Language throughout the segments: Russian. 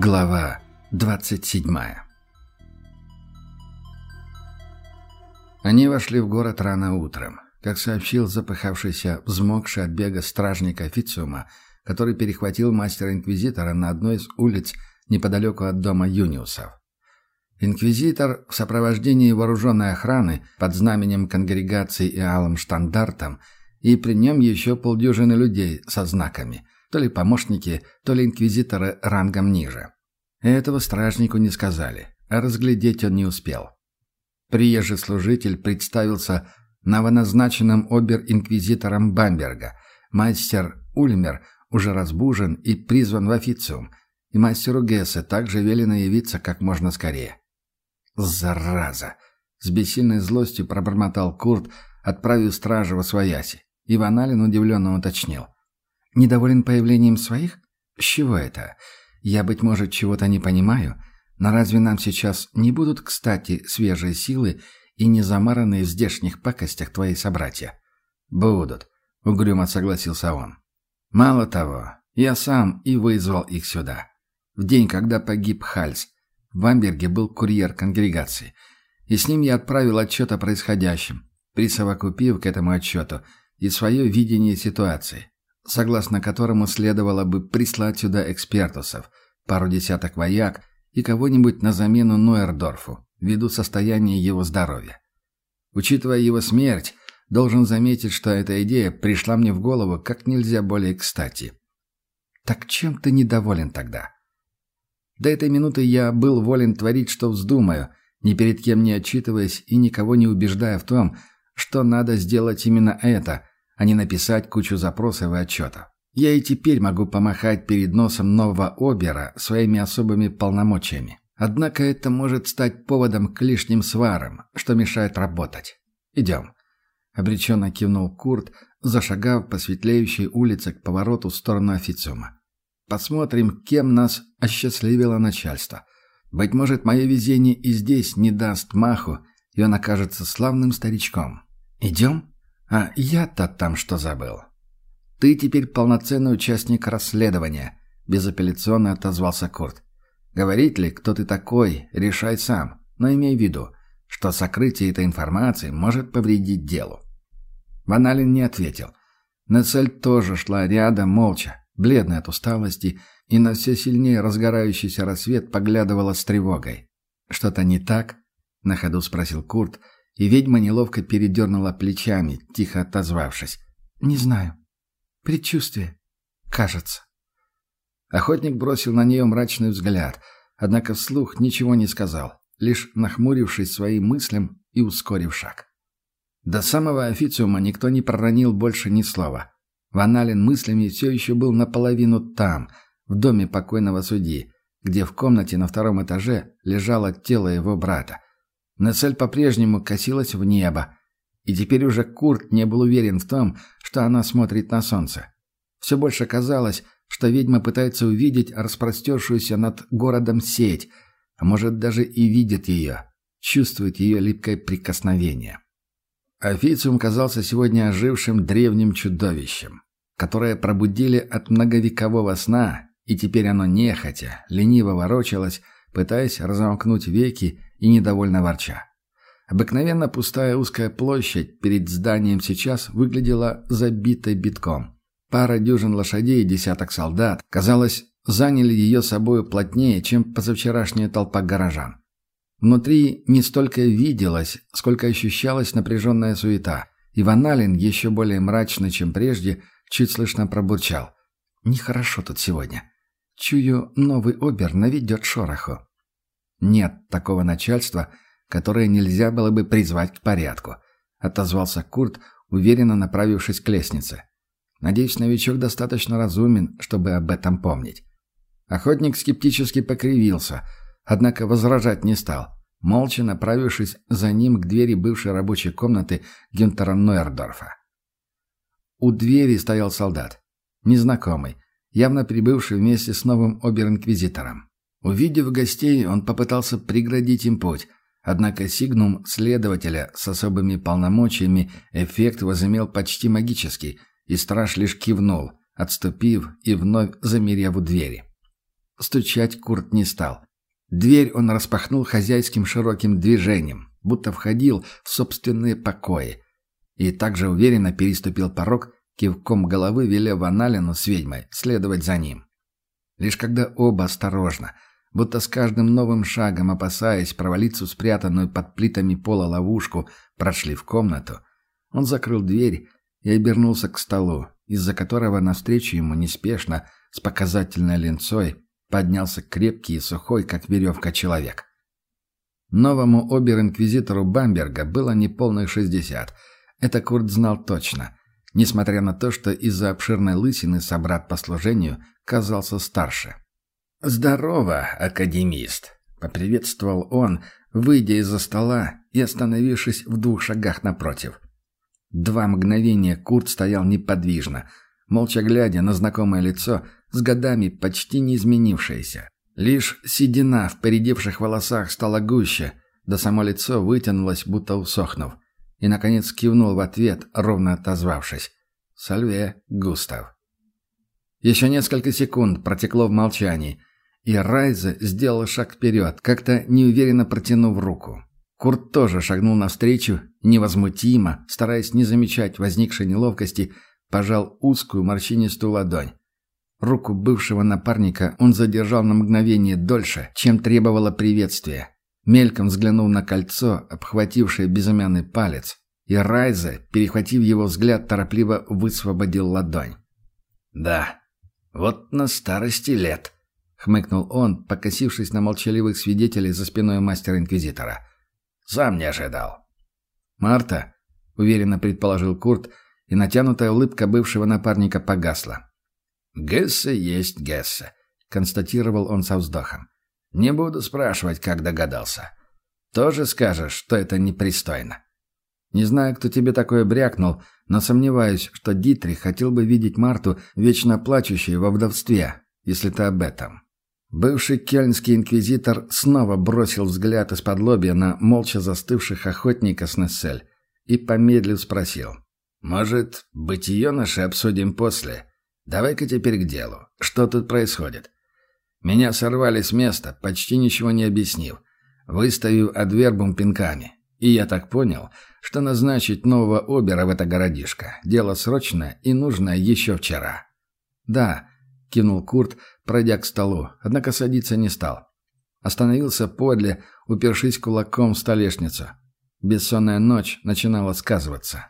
Глава 27 Они вошли в город рано утром. Как сообщил запыхавшийся, взмокший от бега стражник официума, который перехватил мастера-инквизитора на одной из улиц неподалеку от дома Юниусов. Инквизитор в сопровождении вооруженной охраны под знаменем конгрегации и алым штандартом и при нем еще полдюжины людей со знаками, то ли помощники, то ли инквизиторы рангом ниже. Этого стражнику не сказали, а разглядеть он не успел. Приезжий служитель представился новоназначенным обер-инквизитором Бамберга. Мастер Ульмер уже разбужен и призван в официум, и мастеру Гессе также велено явиться как можно скорее. «Зараза!» — с бессильной злостью пробормотал Курт, отправив стража во свояси. Иван Алин удивленно уточнил. «Недоволен появлением своих? С чего это? Я, быть может, чего-то не понимаю, но разве нам сейчас не будут, кстати, свежие силы и не замаранные в здешних пакостях твои собратья?» «Будут», — угрюмо согласился он. «Мало того, я сам и вызвал их сюда. В день, когда погиб Хальс, в Бамберге был курьер конгрегации, и с ним я отправил отчет о происходящем, присовокупив к этому отчету и свое видение ситуации, согласно которому следовало бы прислать сюда экспертусов, пару десяток вояк и кого-нибудь на замену Нойердорфу, ввиду состояния его здоровья. Учитывая его смерть, должен заметить, что эта идея пришла мне в голову как нельзя более кстати. Так чем ты недоволен тогда? До этой минуты я был волен творить, что вздумаю, ни перед кем не отчитываясь и никого не убеждая в том, что надо сделать именно это, а не написать кучу запросов и отчетов. Я и теперь могу помахать перед носом нового Обера своими особыми полномочиями. Однако это может стать поводом к лишним сварам, что мешает работать. Идем. Обреченно кивнул Курт, зашагав по светлеющей улице к повороту в сторону официума. Посмотрим, кем нас осчастливило начальство. Быть может, мое везение и здесь не даст маху, и он окажется славным старичком. Идем? А я-то там что забыл? Ты теперь полноценный участник расследования, безапелляционно отозвался Курт. Говорить ли, кто ты такой, решай сам, но имей в виду, что сокрытие этой информации может повредить делу. Ваналин не ответил. Нецель тоже шла рядом, молча, бледная от усталости, и на все сильнее разгорающийся рассвет поглядывала с тревогой. «Что-то не так?» — на ходу спросил Курт, и ведьма неловко передернула плечами, тихо отозвавшись. «Не знаю. Предчувствие. Кажется». Охотник бросил на нее мрачный взгляд, однако вслух ничего не сказал, лишь нахмурившись своим мыслям и ускорив шаг. До самого официума никто не проронил больше ни слова — Ван Ален мыслями все еще был наполовину там, в доме покойного судьи, где в комнате на втором этаже лежало тело его брата. Нессель по-прежнему косилась в небо, и теперь уже Курт не был уверен в том, что она смотрит на солнце. Все больше казалось, что ведьма пытается увидеть распростершуюся над городом сеть, а может даже и видит ее, чувствует ее липкое прикосновение. Официум казался сегодня ожившим древним чудовищем, которое пробудили от многовекового сна, и теперь оно нехотя, лениво ворочалось, пытаясь разомкнуть веки и недовольно ворча. Обыкновенно пустая узкая площадь перед зданием сейчас выглядела забитой битком. Пара дюжин лошадей и десяток солдат, казалось, заняли ее собою плотнее, чем позавчерашняя толпа горожан. Внутри не столько виделось, сколько ощущалась напряженная суета. И Ваналин, еще более мрачный, чем прежде, чуть слышно пробурчал. «Нехорошо тут сегодня. Чую, новый обер наведет шороху». «Нет такого начальства, которое нельзя было бы призвать к порядку», — отозвался Курт, уверенно направившись к лестнице. «Надеюсь, новичок достаточно разумен, чтобы об этом помнить». Охотник скептически покривился — Однако возражать не стал, молча направившись за ним к двери бывшей рабочей комнаты Гюнтера Нойердорфа. У двери стоял солдат, незнакомый, явно прибывший вместе с новым обер-инквизитором. Увидев гостей, он попытался преградить им путь, однако сигнум следователя с особыми полномочиями эффект возымел почти магический, и страж лишь кивнул, отступив и вновь замерев у двери. Стучать Курт не стал. Дверь он распахнул хозяйским широким движением, будто входил в собственные покои. И также уверенно переступил порог, кивком головы велев Аналину с ведьмой следовать за ним. Лишь когда оба осторожно, будто с каждым новым шагом опасаясь провалиться в спрятанную под плитами пола ловушку, прошли в комнату, он закрыл дверь и обернулся к столу, из-за которого навстречу ему неспешно, с показательной ленцой, поднялся крепкий и сухой, как веревка, человек. Новому обер-инквизитору Бамберга было неполных шестьдесят. Это Курт знал точно, несмотря на то, что из-за обширной лысины собрат по служению казался старше. «Здорово, академист!» — поприветствовал он, выйдя из-за стола и остановившись в двух шагах напротив. Два мгновения Курт стоял неподвижно, молча глядя на знакомое лицо, с годами почти не изменившееся. Лишь седина в поредевших волосах стала гуще, да само лицо вытянулось, будто усохнув. И, наконец, кивнул в ответ, ровно отозвавшись. «Сальве, Густав». Еще несколько секунд протекло в молчании, и Райзе сделал шаг вперед, как-то неуверенно протянув руку. Курт тоже шагнул навстречу, невозмутимо, стараясь не замечать возникшей неловкости, пожал узкую морщинистую ладонь. Руку бывшего напарника он задержал на мгновение дольше, чем требовало приветствия. Мельком взглянул на кольцо, обхватившее безымянный палец, и Райзе, перехватив его взгляд, торопливо высвободил ладонь. «Да, вот на старости лет», — хмыкнул он, покосившись на молчаливых свидетелей за спиной мастера-инквизитора. Сам не ожидал. «Марта», — уверенно предположил Курт, и натянутая улыбка бывшего напарника погасла. «Гессе есть Гессе», — констатировал он со вздохом. «Не буду спрашивать, как догадался. Тоже скажешь, что это непристойно». «Не знаю, кто тебе такое брякнул, но сомневаюсь, что Дитрих хотел бы видеть Марту вечно плачущей во вдовстве, если ты об этом». Бывший кельнский инквизитор снова бросил взгляд из-под лобья на молча застывших охотника с Нессель и, помедлив, спросил. «Может, бытие наше обсудим после? Давай-ка теперь к делу. Что тут происходит?» Меня сорвали с места, почти ничего не объяснив, выставив адвербум пинками. И я так понял, что назначить нового обера в это городишко – дело срочное и нужное еще вчера. «Да», – кивнул Курт, пройдя к столу, однако садиться не стал. Остановился подле, упершись кулаком в столешницу. Бессонная ночь начинала сказываться.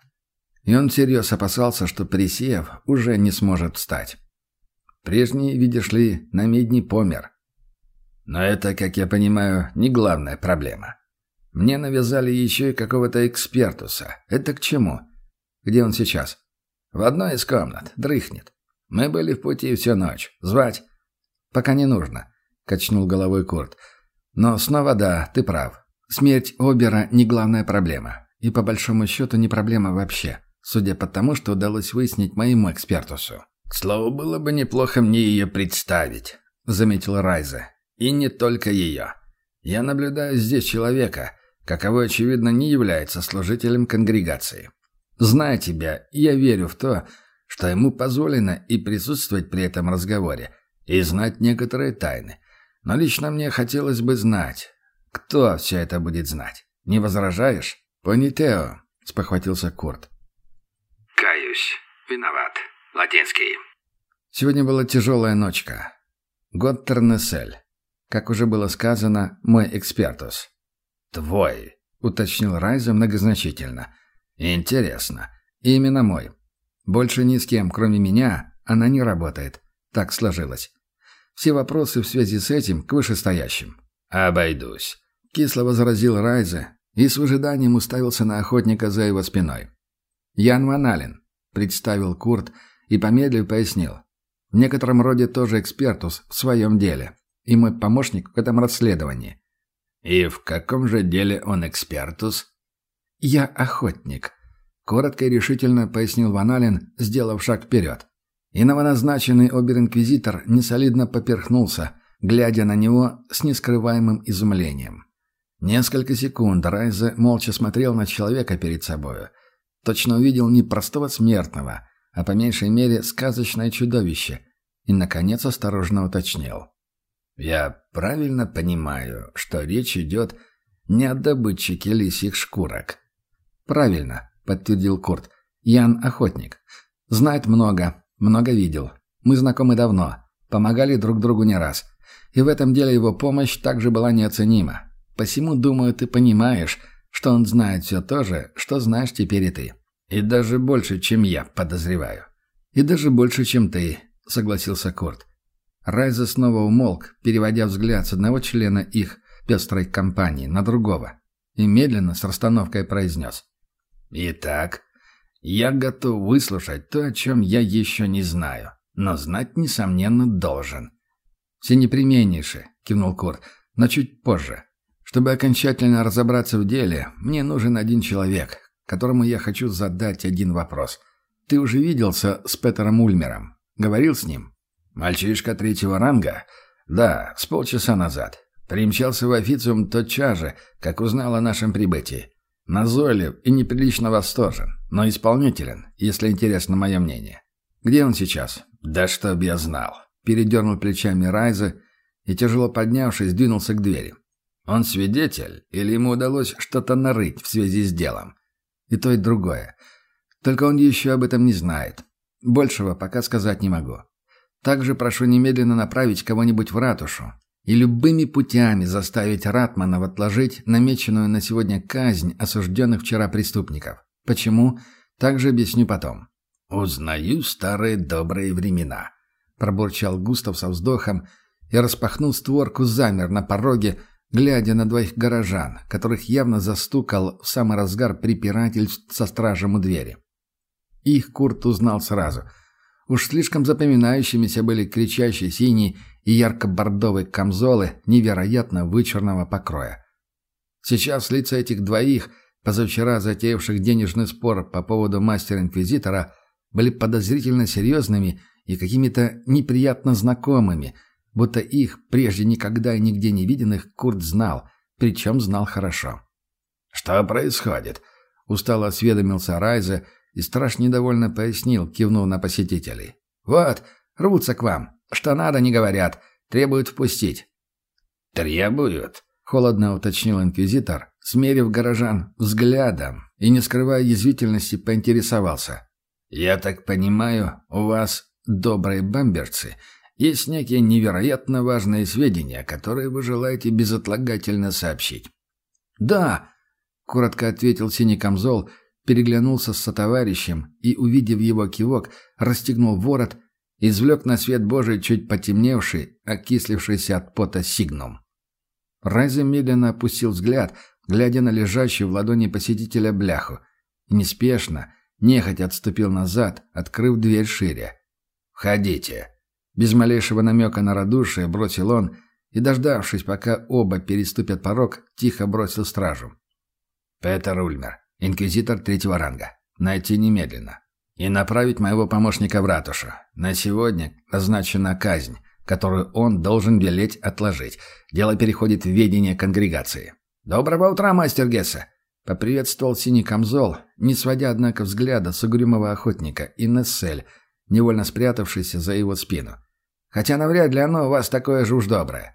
И он всерьез опасался, что Присеев уже не сможет встать. Прежний, видишь ли, на медни помер. Но это, как я понимаю, не главная проблема. Мне навязали еще и какого-то экспертуса. Это к чему? Где он сейчас? В одной из комнат. Дрыхнет. Мы были в пути всю ночь. Звать? «Пока не нужно», — качнул головой Курт. «Но снова да, ты прав. Смерть Обера не главная проблема. И по большому счету не проблема вообще, судя по тому, что удалось выяснить моему экспертусу». «К слову, было бы неплохо мне ее представить», — заметил Райзе. «И не только ее. Я наблюдаю здесь человека, каковой, очевидно, не является служителем конгрегации. Зная тебя, я верю в то, что ему позволено и присутствовать при этом разговоре, и знать некоторые тайны. Но лично мне хотелось бы знать, кто все это будет знать. Не возражаешь? Понитео, спохватился Курт. Каюсь. Виноват. Латинский. Сегодня была тяжелая ночка. Готтернесель. Как уже было сказано, мой экспертус. Твой, уточнил Райза многозначительно. Интересно. Именно мой. Больше ни с кем, кроме меня, она не работает. Так сложилось. Все вопросы в связи с этим к вышестоящим. «Обойдусь», — кисло возразил Райзе и с выжиданием уставился на охотника за его спиной. «Ян Ваналин», — представил Курт и помедлив пояснил. «В некотором роде тоже экспертус в своем деле и мой помощник в этом расследовании». «И в каком же деле он экспертус?» «Я охотник», — коротко и решительно пояснил Ваналин, сделав шаг вперед. И новоназначенный обер-инквизитор несолидно поперхнулся, глядя на него с нескрываемым изумлением. Несколько секунд Райзе молча смотрел на человека перед собою. Точно увидел не простого смертного, а по меньшей мере сказочное чудовище. И, наконец, осторожно уточнил. «Я правильно понимаю, что речь идет не о добытчике лисьих шкурок?» «Правильно», — подтвердил Курт. «Ян — охотник. Знает много, много видел. Мы знакомы давно, помогали друг другу не раз. И в этом деле его помощь также была неоценима. Посему, думаю, ты понимаешь, что он знает все то же, что знаешь теперь и ты. И даже больше, чем я подозреваю. И даже больше, чем ты, согласился Корт. Райза снова умолк, переводя взгляд с одного члена их пестрой компании на другого, и медленно с расстановкой произнес. «Итак, я готов выслушать то, о чем я еще не знаю, но знать, несомненно, должен». «Все непременнейше», — кивнул Корт, — «но чуть позже. Чтобы окончательно разобраться в деле, мне нужен один человек, которому я хочу задать один вопрос. Ты уже виделся с Петером Ульмером? Говорил с ним?» «Мальчишка третьего ранга?» «Да, с полчаса назад. Примчался в официум тотчас же, как узнал о нашем прибытии. Назойлив и неприлично восторжен, но исполнителен, если интересно мое мнение. Где он сейчас?» «Да чтоб я знал!» Передернул плечами Райза и, тяжело поднявшись, двинулся к двери. Он свидетель, или ему удалось что-то нарыть в связи с делом? И то, и другое. Только он еще об этом не знает. Большего пока сказать не могу. Также прошу немедленно направить кого-нибудь в ратушу и любыми путями заставить Ратмана отложить намеченную на сегодня казнь осужденных вчера преступников. Почему? Также объясню потом. «Узнаю старые добрые времена», — пробурчал Густав со вздохом и, распахнул створку, замер на пороге, глядя на двоих горожан, которых явно застукал в самый разгар препирательств со стражем у двери. Их Курт узнал сразу. Уж слишком запоминающимися были кричащие синие и ярко-бордовые камзолы невероятно вычурного покроя. Сейчас лица этих двоих, позавчера затеявших денежный спор по поводу мастера-инквизитора, были подозрительно серьезными и какими-то неприятно знакомыми – будто их, прежде никогда и нигде не виденных, Курт знал, причем знал хорошо. «Что происходит?» — устало осведомился Райзе, и страж недовольно пояснил, кивнув на посетителей. «Вот, рвутся к вам. Что надо, не говорят. Требуют впустить». «Требуют?» — холодно уточнил инквизитор, смерив горожан взглядом и, не скрывая язвительности, поинтересовался. «Я так понимаю, у вас добрые бамберцы есть некие невероятно важные сведения, которые вы желаете безотлагательно сообщить. «Да», — коротко ответил синий камзол, переглянулся с сотоварищем и, увидев его кивок, расстегнул ворот, извлек на свет Божий чуть потемневший, окислившийся от пота сигнум. Райза медленно опустил взгляд, глядя на лежащую в ладони посетителя бляху, и неспешно, нехотя отступил назад, открыв дверь шире. «Входите», без малейшего намека на радушие бросил он и, дождавшись, пока оба переступят порог, тихо бросил стражу. «Петер Ульмер, инквизитор третьего ранга. Найти немедленно. И направить моего помощника в ратушу. На сегодня назначена казнь, которую он должен велеть отложить. Дело переходит в ведение конгрегации. «Доброго утра, мастер Гесса!» Поприветствовал синий камзол, не сводя, однако, взгляда с угрюмого охотника и невольно спрятавшийся за его спину. Хотя навряд ли оно у вас такое же уж доброе.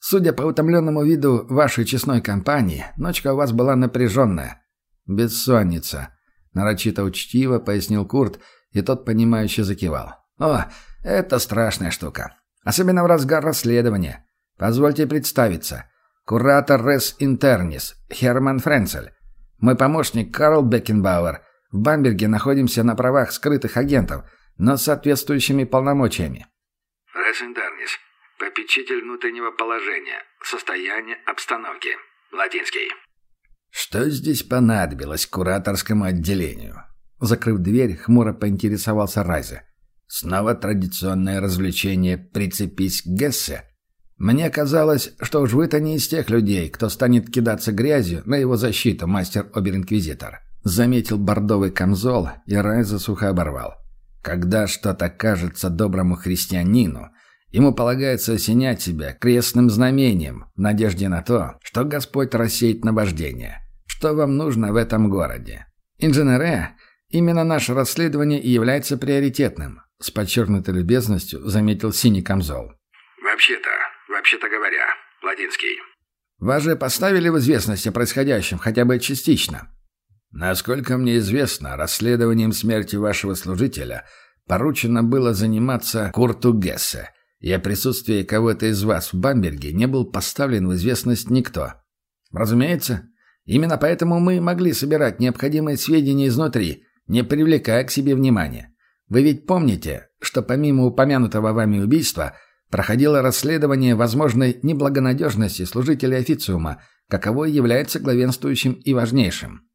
Судя по утомленному виду вашей честной компании, ночка у вас была напряженная. Бессонница. Нарочито учтиво пояснил Курт, и тот, понимающе закивал. О, это страшная штука. Особенно в разгар расследования. Позвольте представиться. Куратор Рес Интернис, Херман Френцель. Мой помощник Карл Бекенбауэр. В Бамберге находимся на правах скрытых агентов, но с соответствующими полномочиями. Ресентернис. Попечитель внутреннего положения. Состояние обстановки. Латинский. Что здесь понадобилось кураторскому отделению? Закрыв дверь, хмуро поинтересовался Райзе. Снова традиционное развлечение «прицепись к Гессе»? Мне казалось, что уж вы-то не из тех людей, кто станет кидаться грязью на его защиту, мастер-обер-инквизитор. Заметил бордовый камзол, и Райза сухо оборвал. Когда что-то кажется доброму христианину, ему полагается осенять себя крестным знамением в надежде на то, что Господь рассеет наваждение. Что вам нужно в этом городе? Инженере, именно наше расследование и является приоритетным, с подчеркнутой любезностью заметил синий камзол. Вообще-то, вообще-то говоря, Ладинский». «Вас же поставили в известность о происходящем, хотя бы частично». «Насколько мне известно, расследованием смерти вашего служителя поручено было заниматься Курту Гессе, и о присутствии кого-то из вас в Бамберге не был поставлен в известность никто». «Разумеется. Именно поэтому мы могли собирать необходимые сведения изнутри, не привлекая к себе внимания. Вы ведь помните, что помимо упомянутого вами убийства проходило расследование возможной неблагонадежности служителей официума, каковой является главенствующим и важнейшим.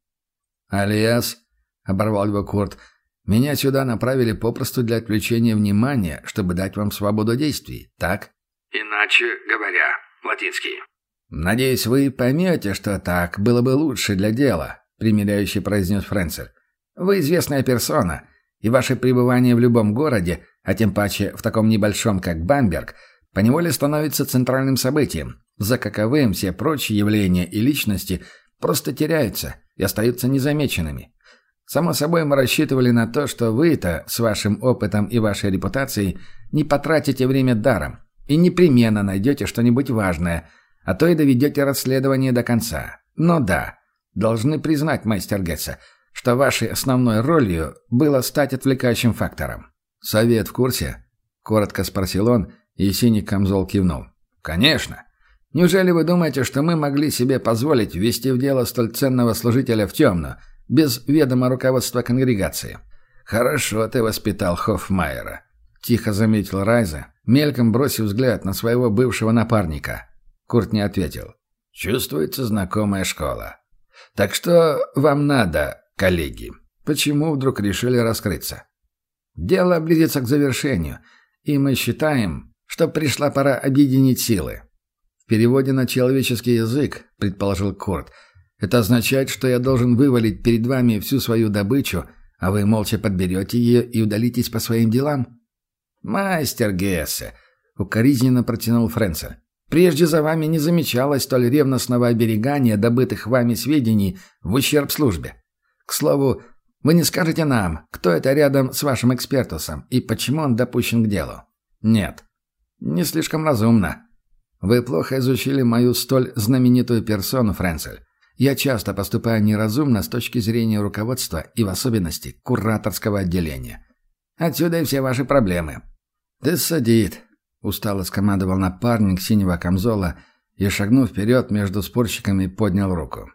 «Алиас», — оборвал его Курт, — «меня сюда направили попросту для отвлечения внимания, чтобы дать вам свободу действий, так?» «Иначе говоря, латинский». «Надеюсь, вы поймете, что так было бы лучше для дела», — примиряюще произнес Френцель. «Вы известная персона, и ваше пребывание в любом городе, а тем паче в таком небольшом, как Бамберг, поневоле становится центральным событием, за каковым все прочие явления и личности просто теряются и остаются незамеченными. Само собой, мы рассчитывали на то, что вы-то с вашим опытом и вашей репутацией не потратите время даром и непременно найдете что-нибудь важное, а то и доведете расследование до конца. Но да, должны признать, мастер Гетца, что вашей основной ролью было стать отвлекающим фактором. «Совет в курсе?» — коротко спросил он, и синий камзол кивнул. «Конечно. Неужели вы думаете, что мы могли себе позволить ввести в дело столь ценного служителя в темную, без ведома руководства конгрегации?» «Хорошо ты воспитал Хоффмайера», — тихо заметил Райза, мельком бросив взгляд на своего бывшего напарника. Курт не ответил. «Чувствуется знакомая школа. Так что вам надо, коллеги? Почему вдруг решили раскрыться?» «Дело близится к завершению, и мы считаем, что пришла пора объединить силы». В переводе на человеческий язык, предположил Курт, это означает, что я должен вывалить перед вами всю свою добычу, а вы молча подберете ее и удалитесь по своим делам? «Мастер Гессе», — укоризненно протянул Френцель. Прежде за вами не замечалось столь ревностного оберегания добытых вами сведений в ущерб службе. К слову, вы не скажете нам, кто это рядом с вашим экспертусом и почему он допущен к делу? Нет. Не слишком разумно. Вы плохо изучили мою столь знаменитую персону, Френцель. Я часто поступаю неразумно с точки зрения руководства и в особенности кураторского отделения. Отсюда и все ваши проблемы. Ты садит, Устало скомандовал напарник синего камзола и, шагнув вперед между спорщиками, поднял руку.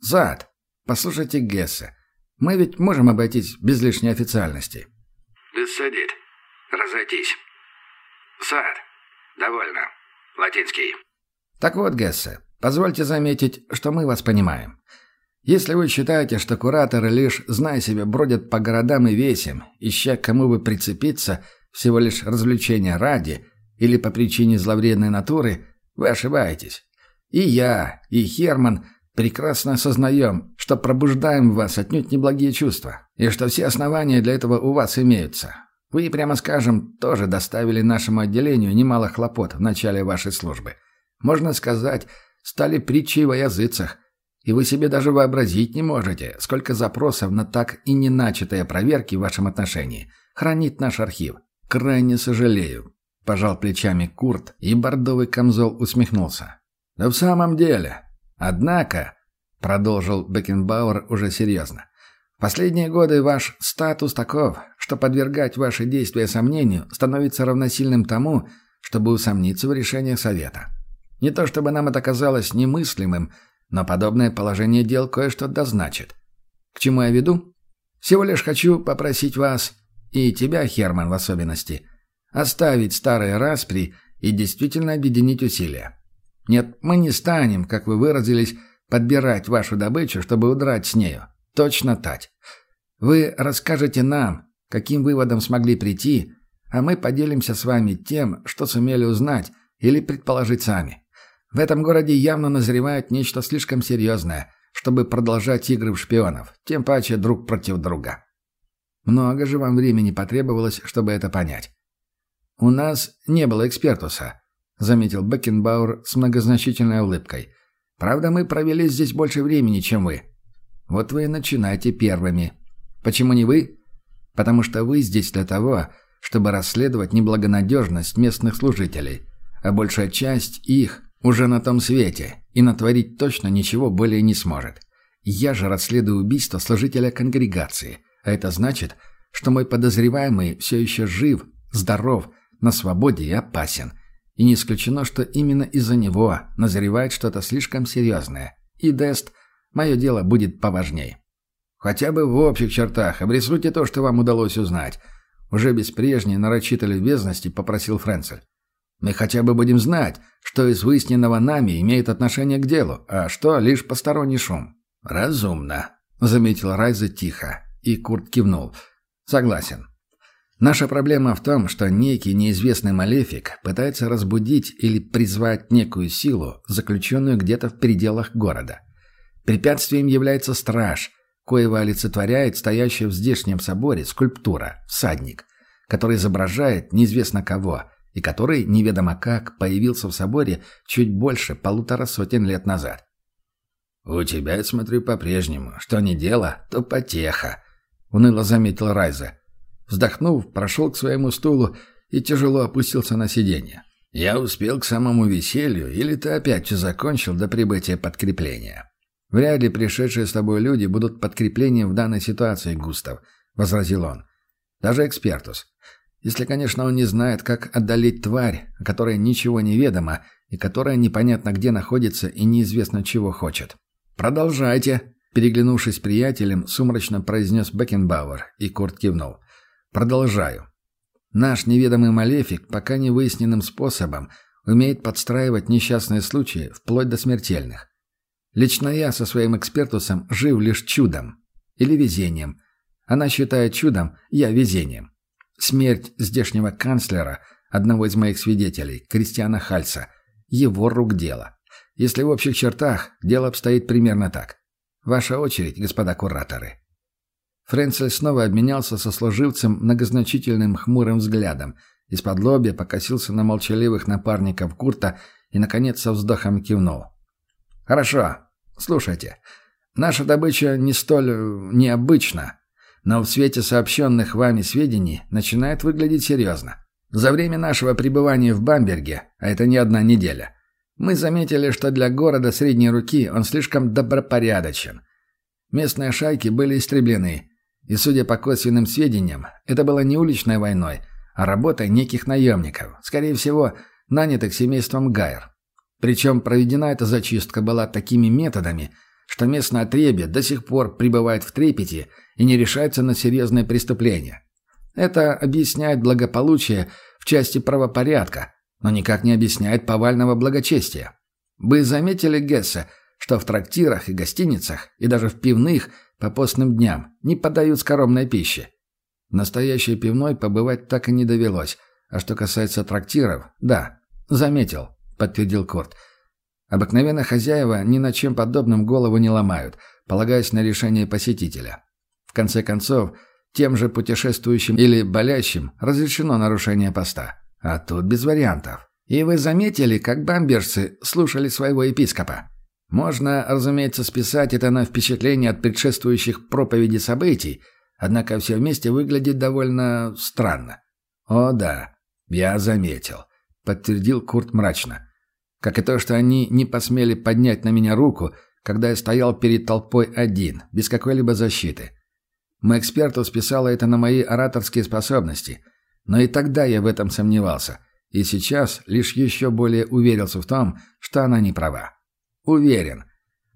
«Зад! Послушайте Гесса. Мы ведь можем обойтись без лишней официальности». «Десадит. Разойтись. Зад. Довольно. Латинский». «Так вот, Гессе, позвольте заметить, что мы вас понимаем. Если вы считаете, что кураторы лишь, зная себе, бродят по городам и весям, ища кому бы прицепиться, всего лишь развлечения ради – или по причине зловредной натуры, вы ошибаетесь. И я, и Херман прекрасно осознаем, что пробуждаем в вас отнюдь неблагие чувства, и что все основания для этого у вас имеются. Вы, прямо скажем, тоже доставили нашему отделению немало хлопот в начале вашей службы. Можно сказать, стали притчей во языцах, и вы себе даже вообразить не можете, сколько запросов на так и не начатые проверки в вашем отношении хранит наш архив. Крайне сожалею, Пожал плечами Курт, и бордовый камзол усмехнулся. «Да в самом деле. Однако», — продолжил Бекенбауэр уже серьезно, — «последние годы ваш статус таков, что подвергать ваши действия сомнению становится равносильным тому, чтобы усомниться в решениях Совета. Не то чтобы нам это казалось немыслимым, но подобное положение дел кое-что дозначит. К чему я веду? Всего лишь хочу попросить вас, и тебя, Херман, в особенности, — Оставить старые распри и действительно объединить усилия. Нет, мы не станем, как вы выразились, подбирать вашу добычу, чтобы удрать с нею. Точно тать. Вы расскажете нам, каким выводом смогли прийти, а мы поделимся с вами тем, что сумели узнать или предположить сами. В этом городе явно назревает нечто слишком серьезное, чтобы продолжать игры в шпионов, тем паче друг против друга. Много же вам времени потребовалось, чтобы это понять. «У нас не было экспертуса», — заметил Бекенбауэр с многозначительной улыбкой. «Правда, мы провели здесь больше времени, чем вы. Вот вы и начинайте первыми. Почему не вы? Потому что вы здесь для того, чтобы расследовать неблагонадежность местных служителей. а большая часть их уже на том свете и натворить точно ничего более не сможет. Я же расследую убийство служителя конгрегации, а это значит, что мой подозреваемый все еще жив, здоров, на свободе и опасен. И не исключено, что именно из-за него назревает что-то слишком серьезное. И, Дест, мое дело будет поважней. Хотя бы в общих чертах обрисуйте то, что вам удалось узнать. Уже без прежней нарочитой любезности попросил Френцель. Мы хотя бы будем знать, что из выясненного нами имеет отношение к делу, а что лишь посторонний шум. Разумно, заметил Райза тихо, и Курт кивнул. Согласен. Наша проблема в том, что некий неизвестный малефик пытается разбудить или призвать некую силу, заключенную где-то в пределах города. Препятствием является страж, коего олицетворяет стоящая в здешнем соборе скульптура, всадник, который изображает неизвестно кого – и который, неведомо как, появился в соборе чуть больше полутора сотен лет назад. «У тебя, я смотрю, по-прежнему. Что не дело, то потеха», — уныло заметил Райза. Вздохнув, прошел к своему стулу и тяжело опустился на сиденье. «Я успел к самому веселью, или ты опять закончил до прибытия подкрепления?» «Вряд ли пришедшие с тобой люди будут подкреплением в данной ситуации, Густав», — возразил он. «Даже экспертус. Если, конечно, он не знает, как отдалить тварь, о которой ничего не ведомо, и которая непонятно где находится и неизвестно чего хочет. «Продолжайте», — переглянувшись приятелем, сумрачно произнес Бекенбауэр, и Курт кивнул. «Продолжаю. Наш неведомый малефик пока не выясненным способом умеет подстраивать несчастные случаи вплоть до смертельных. Лично я со своим экспертусом жив лишь чудом. Или везением. Она считает чудом, я везением. Смерть здешнего канцлера, одного из моих свидетелей, Кристиана Хальса, его рук дело. Если в общих чертах, дело обстоит примерно так. Ваша очередь, господа кураторы. Френцель снова обменялся со служивцем многозначительным хмурым взглядом, из-под лобья покосился на молчаливых напарников Курта и, наконец, со вздохом кивнул. «Хорошо. Слушайте. Наша добыча не столь э, необычна, но в свете сообщенных вами сведений начинает выглядеть серьезно. За время нашего пребывания в Бамберге, а это не одна неделя, мы заметили, что для города средней руки он слишком добропорядочен. Местные шайки были истреблены, и, судя по косвенным сведениям, это было не уличной войной, а работой неких наемников, скорее всего, нанятых семейством Гайер. Причем проведена эта зачистка была такими методами – что местное отребье до сих пор пребывает в трепете и не решается на серьезные преступления. Это объясняет благополучие в части правопорядка, но никак не объясняет повального благочестия. Вы заметили, Гессе, что в трактирах и гостиницах, и даже в пивных по постным дням не подают скоромной пищи? В настоящей пивной побывать так и не довелось, а что касается трактиров, да, заметил, подтвердил Корт – Обыкновенно хозяева ни над чем подобным голову не ломают, полагаясь на решение посетителя. В конце концов, тем же путешествующим или болящим разрешено нарушение поста. А тут без вариантов. И вы заметили, как бамберцы слушали своего епископа? Можно, разумеется, списать это на впечатление от предшествующих проповедей событий, однако все вместе выглядит довольно странно. «О да, я заметил», — подтвердил Курт мрачно. Как и то, что они не посмели поднять на меня руку, когда я стоял перед толпой один, без какой-либо защиты. Мой эксперт списала это на мои ораторские способности, но и тогда я в этом сомневался, и сейчас лишь еще более уверился в том, что она не права. Уверен.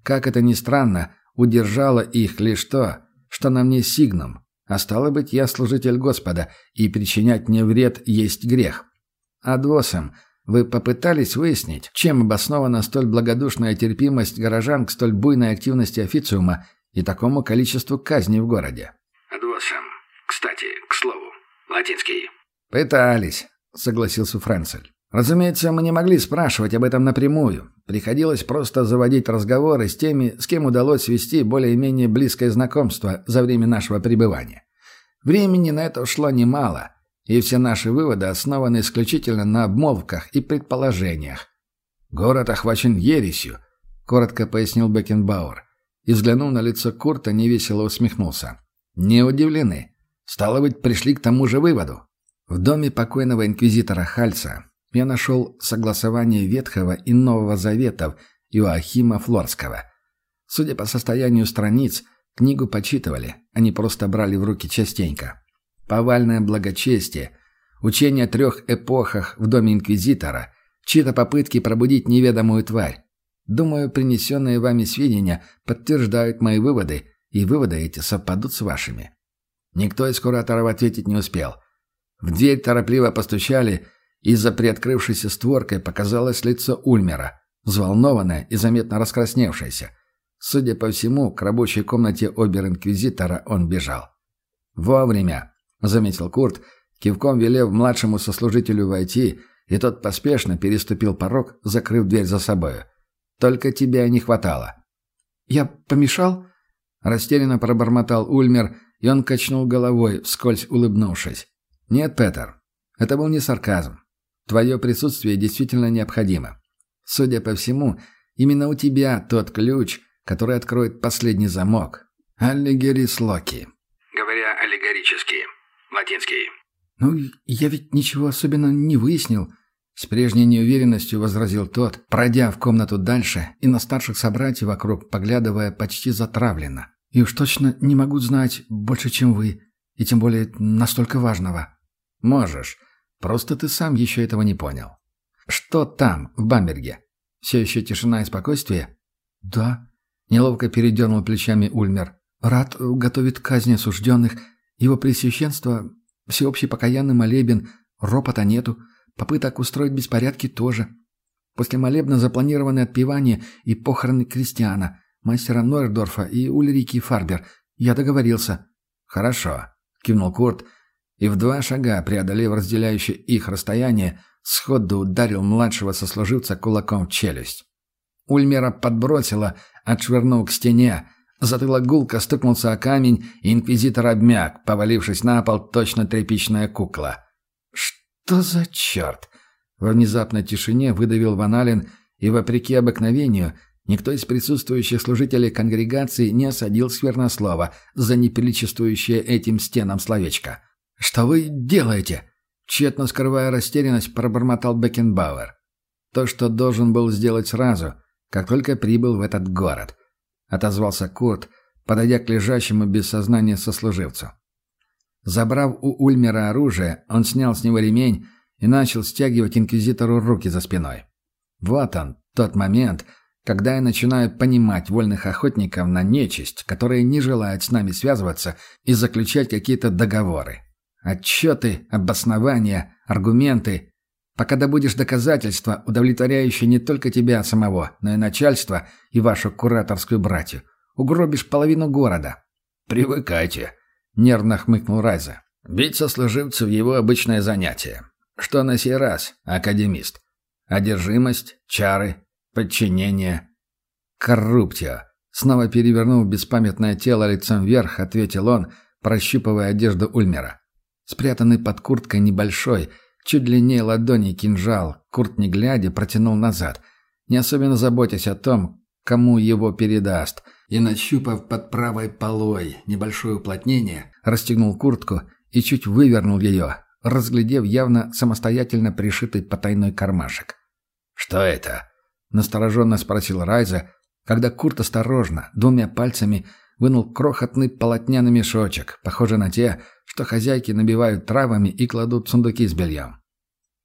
Как это ни странно, удержало их лишь то, что на мне сигнум, а стало быть, я служитель Господа, и причинять мне вред есть грех. Адвосом – вы попытались выяснить, чем обоснована столь благодушная терпимость горожан к столь буйной активности официума и такому количеству казней в городе? Адвосом. Кстати, к слову, латинский. Пытались, согласился Френцель. Разумеется, мы не могли спрашивать об этом напрямую. Приходилось просто заводить разговоры с теми, с кем удалось свести более-менее близкое знакомство за время нашего пребывания. Времени на это ушло немало – и все наши выводы основаны исключительно на обмолвках и предположениях. «Город охвачен ересью», — коротко пояснил Бекенбауэр. И, взглянув на лицо Курта, невесело усмехнулся. «Не удивлены. Стало быть, пришли к тому же выводу. В доме покойного инквизитора Хальца я нашел согласование Ветхого и Нового Заветов Иоахима Флорского. Судя по состоянию страниц, книгу почитывали, они просто брали в руки частенько. Повальное благочестие, учение о трех эпохах в доме Инквизитора, чьи-то попытки пробудить неведомую тварь. Думаю, принесенные вами сведения подтверждают мои выводы, и выводы эти совпадут с вашими. Никто из кураторов ответить не успел. В дверь торопливо постучали, и за приоткрывшейся створкой показалось лицо Ульмера, взволнованное и заметно раскрасневшееся. Судя по всему, к рабочей комнате обер-инквизитора он бежал. «Вовремя», — заметил Курт, кивком велев младшему сослужителю войти, и тот поспешно переступил порог, закрыв дверь за собою. «Только тебя не хватало». «Я помешал?» — растерянно пробормотал Ульмер, и он качнул головой, вскользь улыбнувшись. «Нет, Петер, это был не сарказм. Твое присутствие действительно необходимо. Судя по всему, именно у тебя тот ключ, который откроет последний замок. Аллигерис Локи. Говоря аллегорически. Латинский. «Ну, я ведь ничего особенно не выяснил», — с прежней неуверенностью возразил тот, пройдя в комнату дальше и на старших собратьев вокруг, поглядывая почти затравленно. «И уж точно не могу знать больше, чем вы, и тем более настолько важного». «Можешь. Просто ты сам еще этого не понял. Что там, в Бамберге? Все еще тишина и спокойствие?» «Да», — неловко передернул плечами Ульмер. «Рад готовит казнь осужденных. Его пресвященство, всеобщий покаянный молебен, ропота нету, попыток устроить беспорядки тоже. После молебна запланированы отпевание и похороны крестьяна, мастера Нойердорфа и Ульрики Фарбер. Я договорился». «Хорошо», — кивнул Курт, — и в два шага, преодолев разделяющее их расстояние, сходу ударил младшего сослуживца кулаком в челюсть. Ульмера подбросило, отшвырнув к стене. Затылок гулко стукнулся о камень, и инквизитор обмяк, повалившись на пол точно тряпичная кукла. «Что за черт?» Во внезапной тишине выдавил Ваналин, и, вопреки обыкновению, никто из присутствующих служителей конгрегации не осадил сквернослова за неприличествующее этим стенам словечко. «Что вы делаете?» Тщетно скрывая растерянность, пробормотал Бекенбауэр. «То, что должен был сделать сразу, как только прибыл в этот город», — отозвался Курт, подойдя к лежащему без сознания сослуживцу. Забрав у Ульмера оружие, он снял с него ремень и начал стягивать инквизитору руки за спиной. Вот он, тот момент, когда я начинаю понимать вольных охотников на нечисть, которые не желают с нами связываться и заключать какие-то договоры. Отчеты, обоснования, аргументы. Пока добудешь доказательства, удовлетворяющие не только тебя самого, но и начальство и вашу кураторскую братью, угробишь половину города. «Привыкайте», — нервно хмыкнул Райза. «Бить сослуживцев — его обычное занятие. Что на сей раз, академист? Одержимость, чары, подчинение, коррупция». Снова перевернув беспамятное тело лицом вверх, ответил он, прощупывая одежду Ульмера. Спрятанный под курткой небольшой, чуть длиннее ладони кинжал, Курт не глядя протянул назад, не особенно заботясь о том, кому его передаст, и, нащупав под правой полой небольшое уплотнение, расстегнул куртку и чуть вывернул ее, разглядев явно самостоятельно пришитый потайной кармашек. «Что это?» — настороженно спросил Райза, когда Курт осторожно, двумя пальцами, вынул крохотный полотняный мешочек, похожий на те, что хозяйки набивают травами и кладут в сундуки с бельем.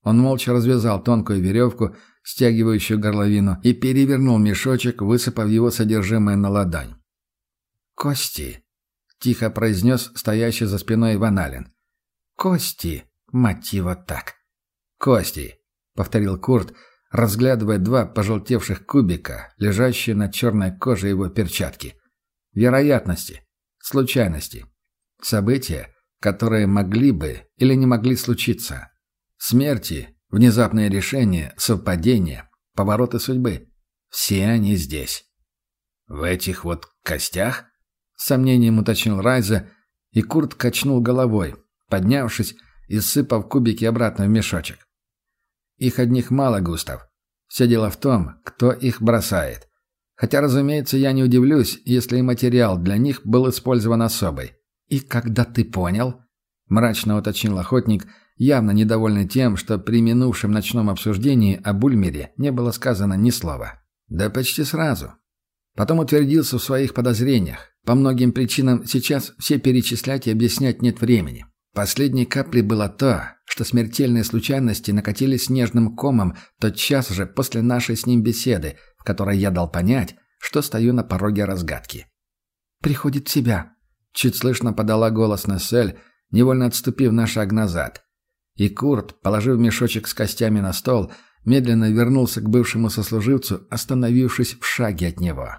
Он молча развязал тонкую веревку, стягивающую горловину, и перевернул мешочек, высыпав его содержимое на ладонь. «Кости!» — тихо произнес стоящий за спиной Ваналин. «Кости! Мать его так!» «Кости!» — повторил Курт, разглядывая два пожелтевших кубика, лежащие на черной коже его перчатки. «Вероятности. Случайности. События, которые могли бы или не могли случиться. Смерти, внезапные решения, совпадения, повороты судьбы. Все они здесь. «В этих вот костях?» — сомнением уточнил Райза, и Курт качнул головой, поднявшись и сыпав кубики обратно в мешочек. «Их одних мало, Густав. Все дело в том, кто их бросает. Хотя, разумеется, я не удивлюсь, если и материал для них был использован особый. «И когда ты понял?» — мрачно уточнил охотник, явно недовольный тем, что при минувшем ночном обсуждении о Бульмере не было сказано ни слова. Да почти сразу. Потом утвердился в своих подозрениях. По многим причинам сейчас все перечислять и объяснять нет времени. Последней каплей было то, что смертельные случайности накатились снежным комом тотчас же после нашей с ним беседы, которой я дал понять, что стою на пороге разгадки. «Приходит в себя», — чуть слышно подала голос Нессель, невольно отступив на шаг назад. И Курт, положив мешочек с костями на стол, медленно вернулся к бывшему сослуживцу, остановившись в шаге от него.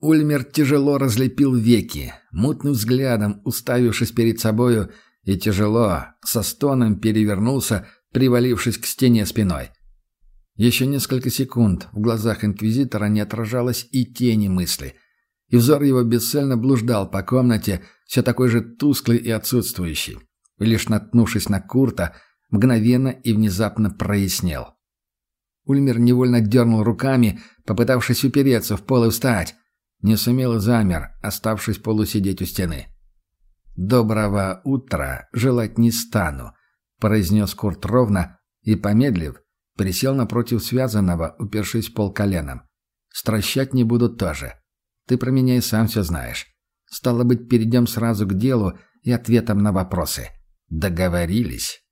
Ульмер тяжело разлепил веки, мутным взглядом уставившись перед собою, и тяжело, со стоном перевернулся, привалившись к стене спиной. Еще несколько секунд в глазах инквизитора не отражалось и тени мысли, и взор его бесцельно блуждал по комнате, все такой же тусклый и отсутствующий. И лишь наткнувшись на Курта, мгновенно и внезапно прояснел. Ульмер невольно дернул руками, попытавшись упереться в пол и встать. Не сумел и замер, оставшись полусидеть у стены. «Доброго утра желать не стану», — произнес Курт ровно и, помедлив, присел напротив связанного, упершись пол коленом. «Стращать не буду тоже. Ты про меня и сам все знаешь. Стало быть, перейдем сразу к делу и ответам на вопросы. Договорились?»